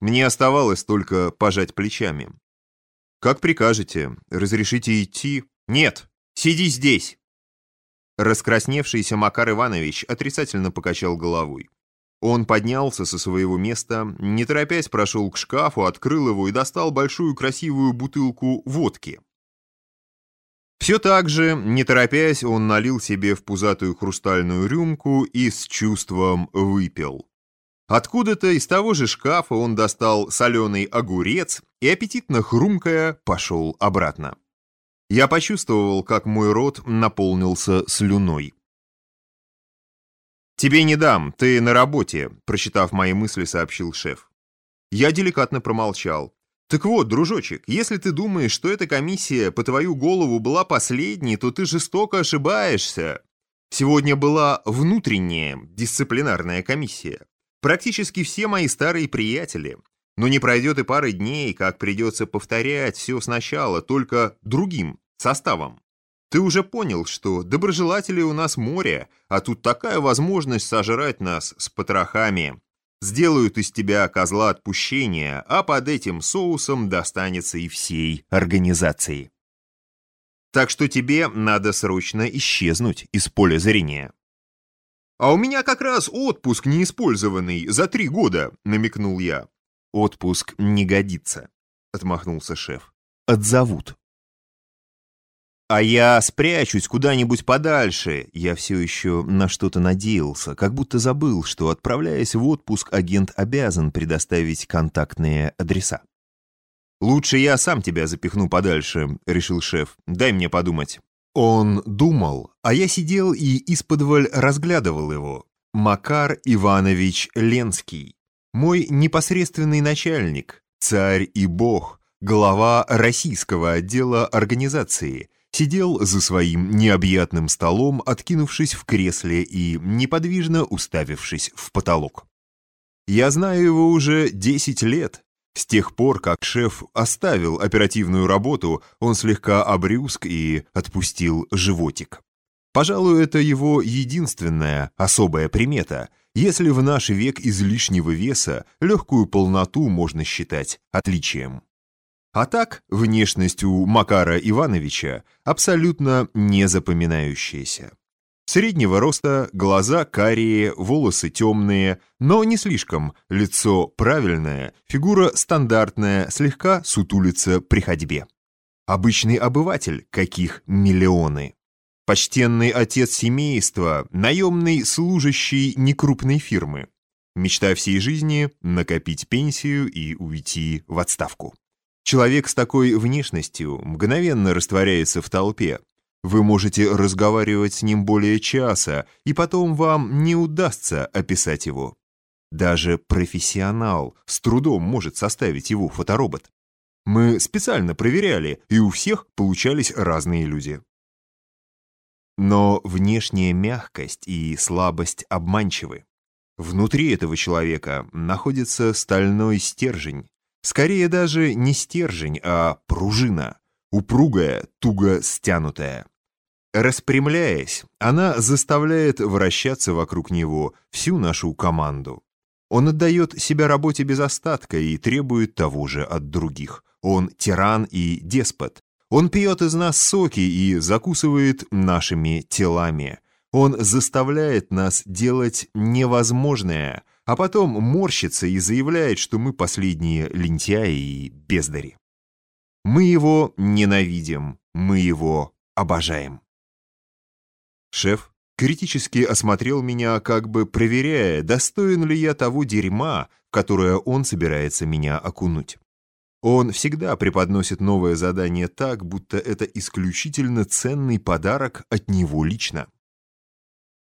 Мне оставалось только пожать плечами. «Как прикажете. Разрешите идти?» «Нет, сиди здесь!» Раскрасневшийся Макар Иванович отрицательно покачал головой. Он поднялся со своего места, не торопясь прошел к шкафу, открыл его и достал большую красивую бутылку водки. Все так же, не торопясь, он налил себе в пузатую хрустальную рюмку и с чувством выпил. Откуда-то из того же шкафа он достал соленый огурец и, аппетитно хрумкая, пошел обратно. Я почувствовал, как мой рот наполнился слюной. «Тебе не дам, ты на работе», — прочитав мои мысли, сообщил шеф. Я деликатно промолчал. «Так вот, дружочек, если ты думаешь, что эта комиссия по твою голову была последней, то ты жестоко ошибаешься. Сегодня была внутренняя дисциплинарная комиссия. Практически все мои старые приятели. Но не пройдет и пары дней, как придется повторять все сначала, только другим составом. Ты уже понял, что доброжелателей у нас море, а тут такая возможность сожрать нас с потрохами. Сделают из тебя козла отпущения, а под этим соусом достанется и всей организации. Так что тебе надо срочно исчезнуть из поля зрения. «А у меня как раз отпуск неиспользованный за три года», — намекнул я. «Отпуск не годится», — отмахнулся шеф. «Отзовут». А я спрячусь куда-нибудь подальше. Я все еще на что-то надеялся, как будто забыл, что, отправляясь в отпуск, агент обязан предоставить контактные адреса. «Лучше я сам тебя запихну подальше», — решил шеф. «Дай мне подумать». Он думал, а я сидел и исподволь разглядывал его. Макар Иванович Ленский. Мой непосредственный начальник, царь и бог, глава российского отдела организации — сидел за своим необъятным столом, откинувшись в кресле и неподвижно уставившись в потолок. Я знаю его уже 10 лет. С тех пор, как шеф оставил оперативную работу, он слегка обрюзг и отпустил животик. Пожалуй, это его единственная особая примета, если в наш век излишнего веса легкую полноту можно считать отличием. А так, внешность у Макара Ивановича абсолютно не запоминающаяся. Среднего роста, глаза карие, волосы темные, но не слишком, лицо правильное, фигура стандартная, слегка сутулится при ходьбе. Обычный обыватель, каких миллионы. Почтенный отец семейства, наемный служащий некрупной фирмы. Мечта всей жизни – накопить пенсию и уйти в отставку. Человек с такой внешностью мгновенно растворяется в толпе. Вы можете разговаривать с ним более часа, и потом вам не удастся описать его. Даже профессионал с трудом может составить его фоторобот. Мы специально проверяли, и у всех получались разные люди. Но внешняя мягкость и слабость обманчивы. Внутри этого человека находится стальной стержень, Скорее даже не стержень, а пружина, упругая, туго стянутая. Распрямляясь, она заставляет вращаться вокруг него всю нашу команду. Он отдает себя работе без остатка и требует того же от других. Он тиран и деспот. Он пьет из нас соки и закусывает нашими телами. Он заставляет нас делать невозможное – а потом морщится и заявляет, что мы последние лентяи и бездари. Мы его ненавидим, мы его обожаем. Шеф критически осмотрел меня, как бы проверяя, достоин ли я того дерьма, в которое он собирается меня окунуть. Он всегда преподносит новое задание так, будто это исключительно ценный подарок от него лично.